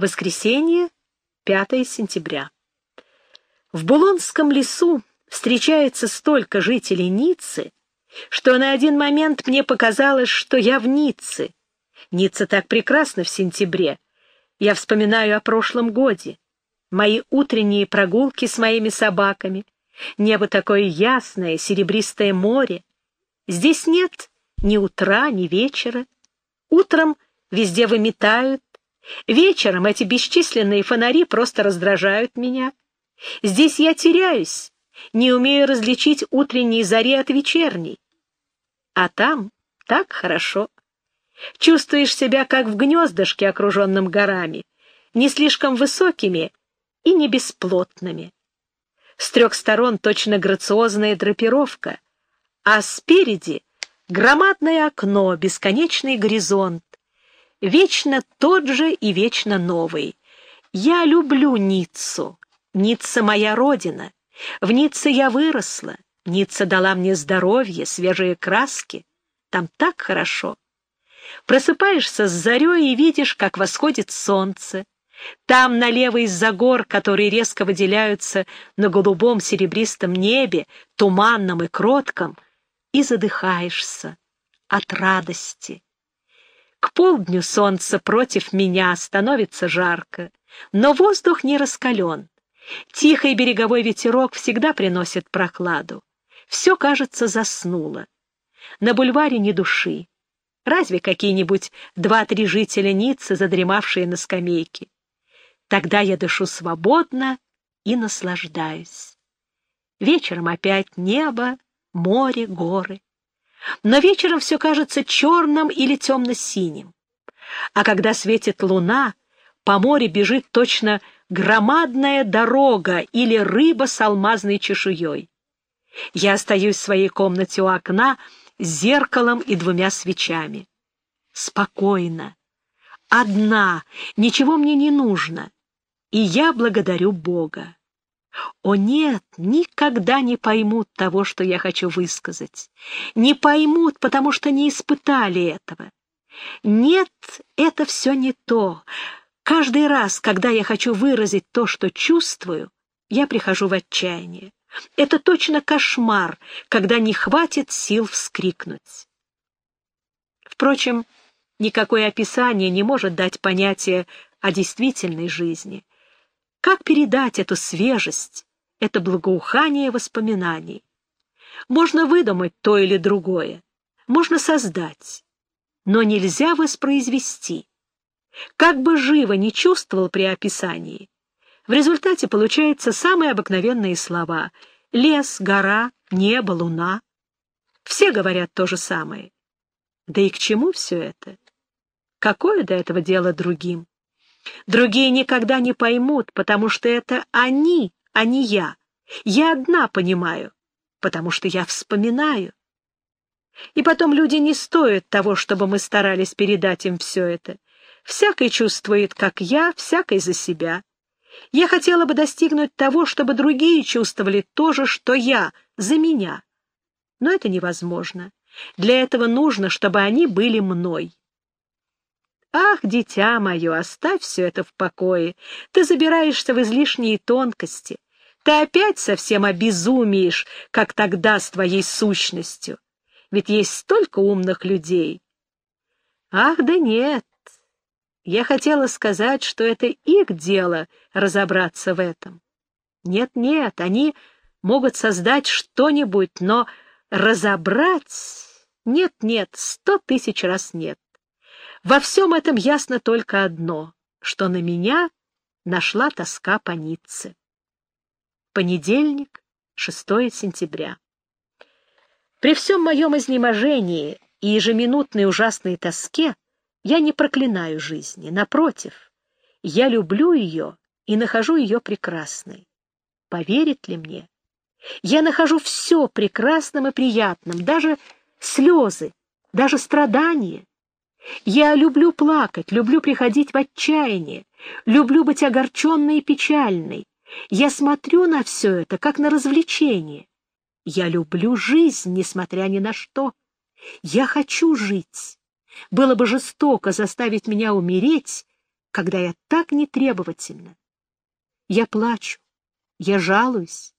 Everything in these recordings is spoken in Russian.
Воскресенье, 5 сентября. В Булонском лесу встречается столько жителей Ниццы, что на один момент мне показалось, что я в Ницце. Ницца так прекрасна в сентябре. Я вспоминаю о прошлом годе. Мои утренние прогулки с моими собаками. Небо такое ясное, серебристое море. Здесь нет ни утра, ни вечера. Утром везде выметают, Вечером эти бесчисленные фонари просто раздражают меня. Здесь я теряюсь, не умею различить утренние зари от вечерней. А там так хорошо. Чувствуешь себя как в гнездышке, окруженном горами, не слишком высокими и не бесплотными. С трех сторон точно грациозная драпировка, а спереди громадное окно, бесконечный горизонт, вечно тот же и вечно новый. Я люблю Ниццу. Ницца моя родина. В Ницце я выросла. Ницца дала мне здоровье, свежие краски. Там так хорошо. Просыпаешься с зарей и видишь, как восходит солнце. Там налево из-за гор, которые резко выделяются на голубом серебристом небе, туманном и кротком, и задыхаешься от радости. К полдню солнце против меня становится жарко, но воздух не раскален. Тихий береговой ветерок всегда приносит прохладу. Все, кажется, заснуло. На бульваре ни души. Разве какие-нибудь два-три жителя Ниццы, задремавшие на скамейке? Тогда я дышу свободно и наслаждаюсь. Вечером опять небо, море, горы но вечером все кажется черным или темно-синим. А когда светит луна, по морю бежит точно громадная дорога или рыба с алмазной чешуей. Я остаюсь в своей комнате у окна с зеркалом и двумя свечами. Спокойно. Одна, ничего мне не нужно. И я благодарю Бога. О нет, никогда не поймут того, что я хочу высказать. Не поймут, потому что не испытали этого. Нет, это все не то. Каждый раз, когда я хочу выразить то, что чувствую, я прихожу в отчаяние. Это точно кошмар, когда не хватит сил вскрикнуть. Впрочем, никакое описание не может дать понятие о действительной жизни. Как передать эту свежесть, это благоухание воспоминаний? Можно выдумать то или другое, можно создать, но нельзя воспроизвести. Как бы живо не чувствовал при описании, в результате получаются самые обыкновенные слова — лес, гора, небо, луна. Все говорят то же самое. Да и к чему все это? Какое до этого дело другим? Другие никогда не поймут, потому что это они, а не я. Я одна понимаю, потому что я вспоминаю. И потом люди не стоят того, чтобы мы старались передать им все это. Всякий чувствует, как я, всякий за себя. Я хотела бы достигнуть того, чтобы другие чувствовали то же, что я, за меня. Но это невозможно. Для этого нужно, чтобы они были мной. Ах, дитя мое, оставь все это в покое. Ты забираешься в излишние тонкости. Ты опять совсем обезумеешь, как тогда с твоей сущностью. Ведь есть столько умных людей. Ах, да нет. Я хотела сказать, что это их дело разобраться в этом. Нет-нет, они могут создать что-нибудь, но разобрать... Нет-нет, сто тысяч раз нет. Во всем этом ясно только одно, что на меня нашла тоска по Ницце. Понедельник, 6 сентября. При всем моем изнеможении и ежеминутной ужасной тоске я не проклинаю жизни, напротив, я люблю ее и нахожу ее прекрасной. Поверит ли мне? Я нахожу все прекрасным и приятным, даже слезы, даже страдания. Я люблю плакать, люблю приходить в отчаяние, люблю быть огорченной и печальной. Я смотрю на все это, как на развлечение. Я люблю жизнь, несмотря ни на что. Я хочу жить. Было бы жестоко заставить меня умереть, когда я так нетребовательна. Я плачу, я жалуюсь,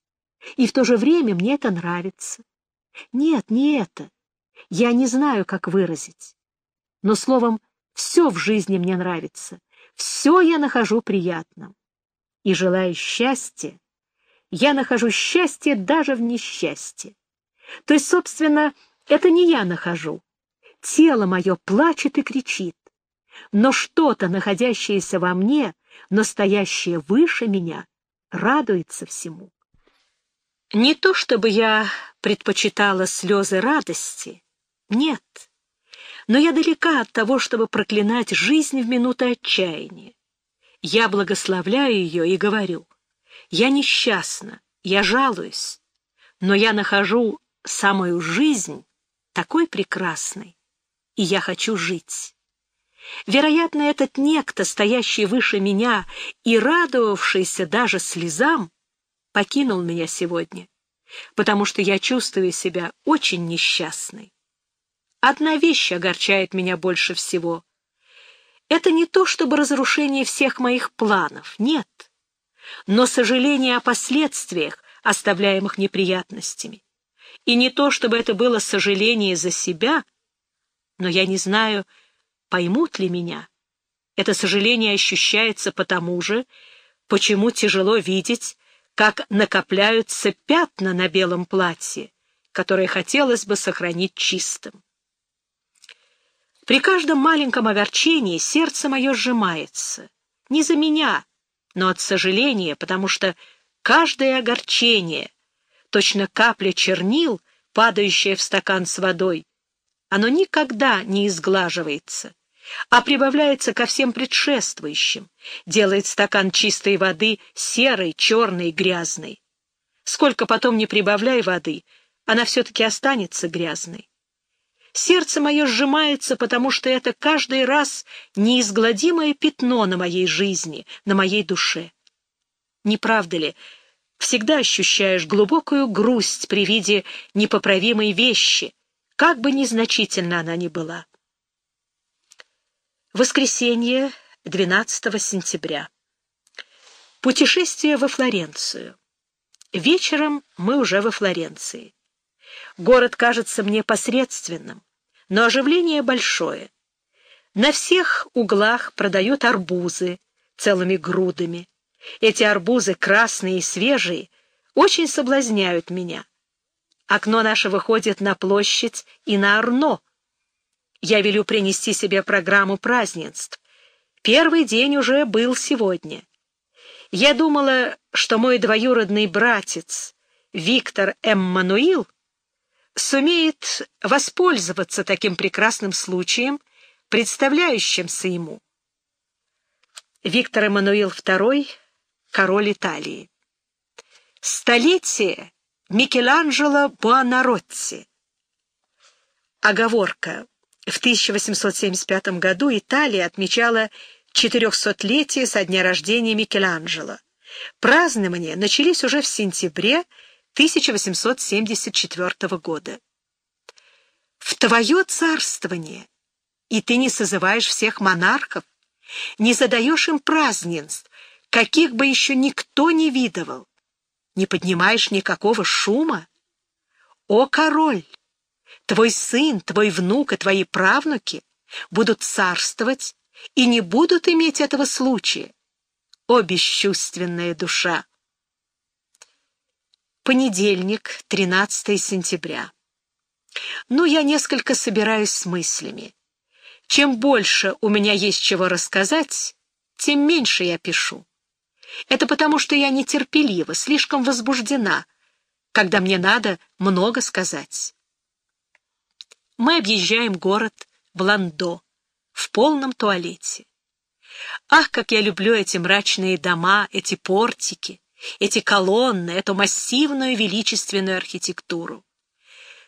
и в то же время мне это нравится. Нет, не это. Я не знаю, как выразить. Но, словом, все в жизни мне нравится, все я нахожу приятным. И, желая счастья, я нахожу счастье даже в несчастье. То есть, собственно, это не я нахожу. Тело мое плачет и кричит. Но что-то, находящееся во мне, настоящее выше меня, радуется всему. Не то чтобы я предпочитала слезы радости, нет, но я далека от того, чтобы проклинать жизнь в минуты отчаяния. Я благословляю ее и говорю, я несчастна, я жалуюсь, но я нахожу самую жизнь такой прекрасной, и я хочу жить. Вероятно, этот некто, стоящий выше меня и радовавшийся даже слезам, покинул меня сегодня, потому что я чувствую себя очень несчастной. Одна вещь огорчает меня больше всего. Это не то, чтобы разрушение всех моих планов, нет, но сожаление о последствиях, оставляемых неприятностями. И не то, чтобы это было сожаление за себя, но я не знаю, поймут ли меня. Это сожаление ощущается потому же, почему тяжело видеть, как накопляются пятна на белом платье, которое хотелось бы сохранить чистым. При каждом маленьком огорчении сердце мое сжимается. Не за меня, но от сожаления, потому что каждое огорчение, точно капля чернил, падающая в стакан с водой, оно никогда не изглаживается, а прибавляется ко всем предшествующим, делает стакан чистой воды серой, черной, грязной. Сколько потом не прибавляй воды, она все-таки останется грязной. Сердце мое сжимается, потому что это каждый раз неизгладимое пятно на моей жизни, на моей душе. Не правда ли, всегда ощущаешь глубокую грусть при виде непоправимой вещи, как бы незначительна она ни была. Воскресенье, 12 сентября. Путешествие во Флоренцию. Вечером мы уже во Флоренции. Город кажется мне посредственным, но оживление большое. На всех углах продают арбузы целыми грудами. Эти арбузы, красные и свежие, очень соблазняют меня. Окно наше выходит на площадь и на Арно. Я велю принести себе программу празднеств. Первый день уже был сегодня. Я думала, что мой двоюродный братец Виктор Эммануил сумеет воспользоваться таким прекрасным случаем, представляющимся ему. Виктор Эммануил II, король Италии. Столетие Микеланджело Буонаротти. Оговорка. В 1875 году Италия отмечала 400-летие со дня рождения Микеланджело. Празднования начались уже в сентябре 1874 года. В твое царствование, и ты не созываешь всех монархов, не задаешь им празднеств, каких бы еще никто не видывал, не поднимаешь никакого шума. О, король! Твой сын, твой внук и твои правнуки будут царствовать и не будут иметь этого случая. О, бесчувственная душа! Понедельник, 13 сентября. Ну, я несколько собираюсь с мыслями. Чем больше у меня есть чего рассказать, тем меньше я пишу. Это потому, что я нетерпелива, слишком возбуждена, когда мне надо много сказать. Мы объезжаем город Бландо в полном туалете. Ах, как я люблю эти мрачные дома, эти портики, эти колонны, эту массивную величественную архитектуру.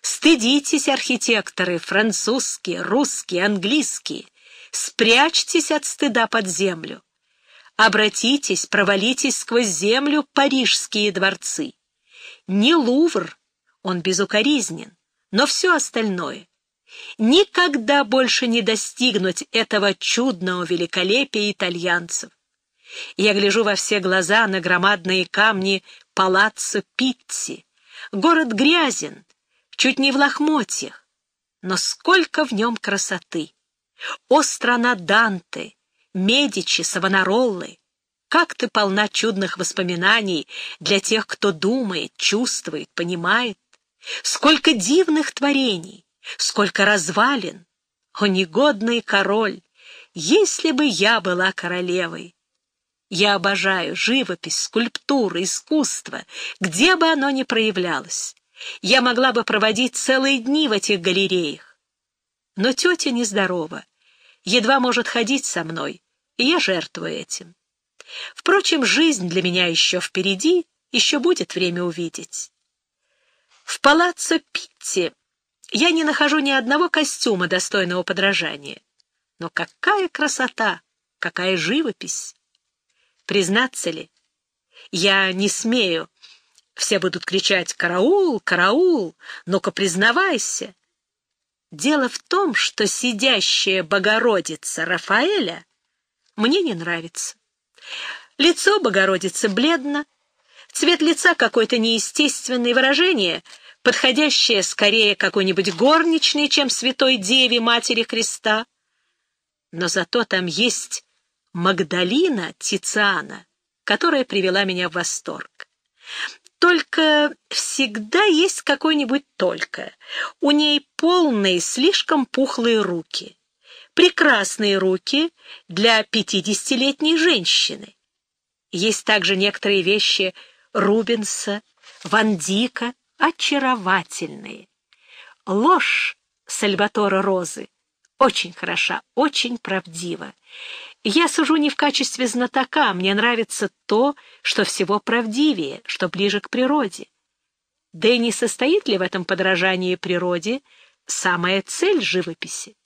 Стыдитесь, архитекторы, французские, русские, английские, спрячьтесь от стыда под землю. Обратитесь, провалитесь сквозь землю парижские дворцы. Не Лувр, он безукоризнен, но все остальное. никогда больше не достигнуть этого чудного великолепия итальянцев. Я гляжу во все глаза на громадные камни палаццо Питти. Город грязен, чуть не в лохмотьях, но сколько в нем красоты! О, страна Данте, Медичи, Савонароллы! Как ты полна чудных воспоминаний для тех, кто думает, чувствует, понимает! Сколько дивных творений, сколько развалин! О, негодный король! Если бы я была королевой! Я обожаю живопись, скульптуры, искусство, где бы оно ни проявлялось. Я могла бы проводить целые дни в этих галереях. Но тетя нездорова, едва может ходить со мной, и я жертвую этим. Впрочем, жизнь для меня еще впереди, еще будет время увидеть. В палаццо Питти я не нахожу ни одного костюма, достойного подражания. Но какая красота, какая живопись! Признаться ли? Я не смею. Все будут кричать «Караул! Караул! Ну-ка, признавайся!» Дело в том, что сидящая Богородица Рафаэля мне не нравится. Лицо Богородицы бледно, цвет лица какой-то неестественный, выражение, подходящее скорее какой-нибудь горничной, чем святой Деве Матери Христа. Но зато там есть Магдалина Тициана, которая привела меня в восторг. Только всегда есть какой-нибудь «только». У ней полные, слишком пухлые руки. Прекрасные руки для пятидесятилетней женщины. Есть также некоторые вещи Рубенса, Ван Дика, очаровательные. Ложь Сальватора Розы очень хороша, очень правдива. Я сужу не в качестве знатока, мне нравится то, что всего правдивее, что ближе к природе. Да и не состоит ли в этом подражании природе самая цель живописи?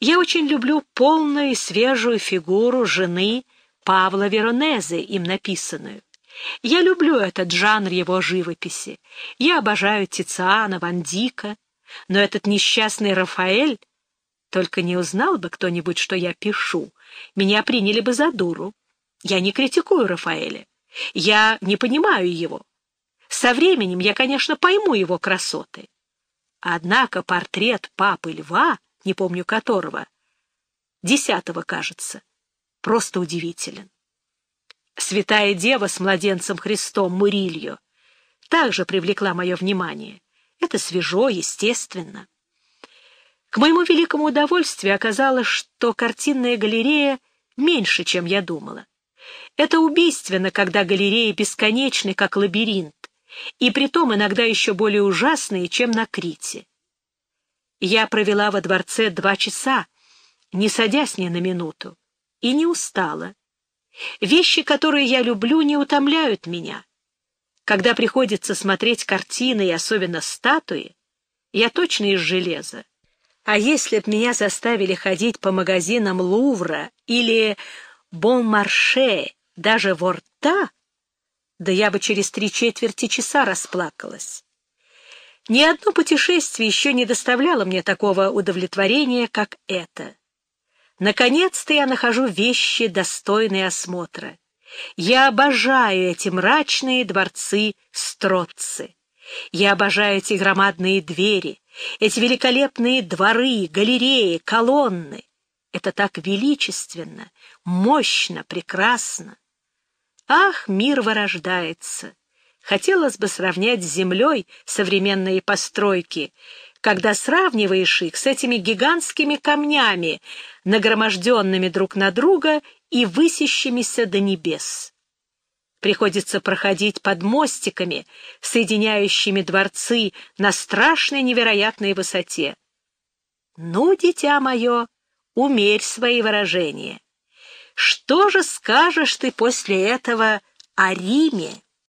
Я очень люблю полную и свежую фигуру жены Павла Веронезе, им написанную. Я люблю этот жанр его живописи. Я обожаю Тициана, Ван Дика, но этот несчастный Рафаэль только не узнал бы кто-нибудь, что я пишу, меня приняли бы за дуру. Я не критикую Рафаэля. Я не понимаю его. Со временем я, конечно, пойму его красоты. Однако портрет папы Льва, не помню которого, десятого, кажется, просто удивителен. Святая Дева с младенцем Христом Мурильо также привлекла мое внимание. Это свежо, естественно. Моему великому удовольствию оказалось, что картинная галерея меньше, чем я думала. Это убийственно, когда галереи бесконечны, как лабиринт, и притом иногда еще более ужасные, чем на Крите. Я провела во дворце два часа, не садясь ни на минуту, и не устала. Вещи, которые я люблю, не утомляют меня. Когда приходится смотреть картины и особенно статуи, я точно из железа. А если б меня заставили ходить по магазинам Лувра или Бон-Марше, даже Ворта, да я бы через три четверти часа расплакалась. Ни одно путешествие еще не доставляло мне такого удовлетворения, как это. Наконец-то я нахожу вещи, достойные осмотра. Я обожаю эти мрачные дворцы Строцци. Я обожаю эти громадные двери, эти великолепные дворы, галереи, колонны. Это так величественно, мощно, прекрасно. Ах, мир вырождается! Хотелось бы сравнять с землей современные постройки, когда сравниваешь их с этими гигантскими камнями, нагроможденными друг на друга и высящимися до небес. Приходится проходить под мостиками, соединяющими дворцы на страшной невероятной высоте. Ну, дитя мое, умерь свои выражения. Что же скажешь ты после этого о Риме?